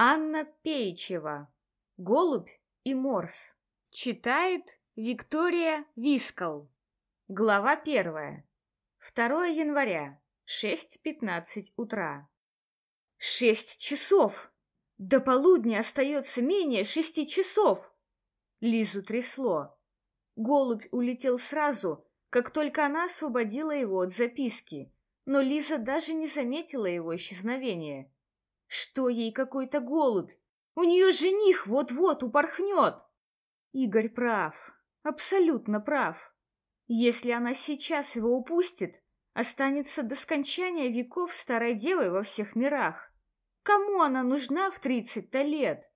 Анна Пейчева. Голубь и морс. Читает Виктория Вискал. Глава первая. 2 января. 6.15 утра. Шесть часов! До полудня остается менее шести часов! Лизу трясло. Голубь улетел сразу, как только она освободила его от записки, но Лиза даже не заметила его исчезновения. Что ей какой-то голубь? У нее жених вот-вот упорхнет. Игорь прав, абсолютно прав. Если она сейчас его упустит, останется до скончания веков старой девой во всех мирах. Кому она нужна в тридцать-то лет?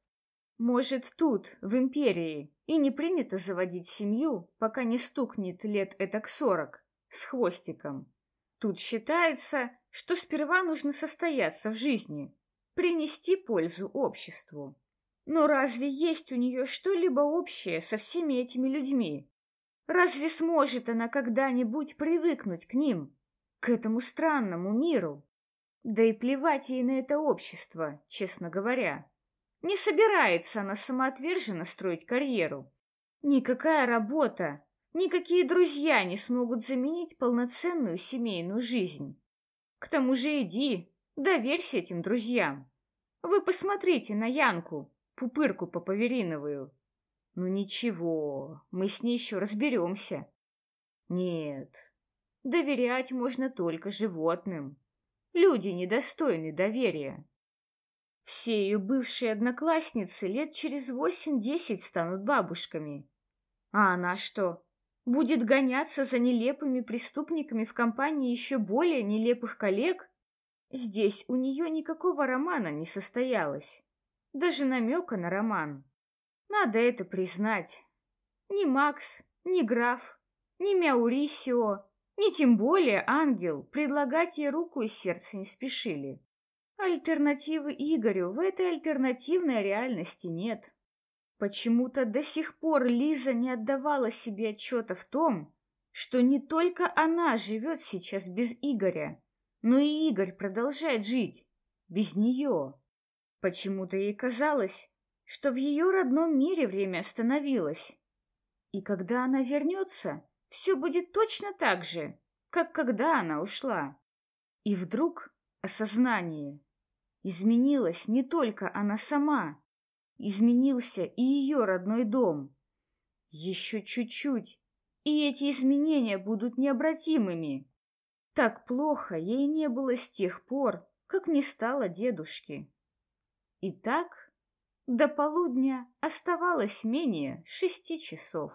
Может, тут, в империи, и не принято заводить семью, пока не стукнет лет этак сорок, с хвостиком. Тут считается, что сперва нужно состояться в жизни, принести пользу обществу. Но разве есть у нее что-либо общее со всеми этими людьми? Разве сможет она когда-нибудь привыкнуть к ним, к этому странному миру? Да и плевать ей на это общество, честно говоря. Не собирается она самоотверженно строить карьеру. Никакая работа, никакие друзья не смогут заменить полноценную семейную жизнь. К тому же иди, Доверься этим друзьям. Вы посмотрите на Янку, пупырку поповериновую. Ну ничего, мы с ней еще разберемся. Нет, доверять можно только животным. Люди недостойны доверия. Все ее бывшие одноклассницы лет через восемь-десять станут бабушками. А она что, будет гоняться за нелепыми преступниками в компании еще более нелепых коллег? Здесь у нее никакого романа не состоялось. Даже намека на роман. Надо это признать. Ни Макс, ни граф, ни Мяурисио, ни тем более ангел предлагать ей руку и сердце не спешили. Альтернативы Игорю в этой альтернативной реальности нет. Почему-то до сих пор Лиза не отдавала себе отчета в том, что не только она живет сейчас без Игоря, но и Игорь продолжает жить без нее. Почему-то ей казалось, что в ее родном мире время остановилось. И когда она вернется, все будет точно так же, как когда она ушла. И вдруг осознание. Изменилась не только она сама, изменился и ее родной дом. Еще чуть-чуть, и эти изменения будут необратимыми. Так плохо ей не было с тех пор, как не стало дедушки. И так до полудня оставалось менее шести часов.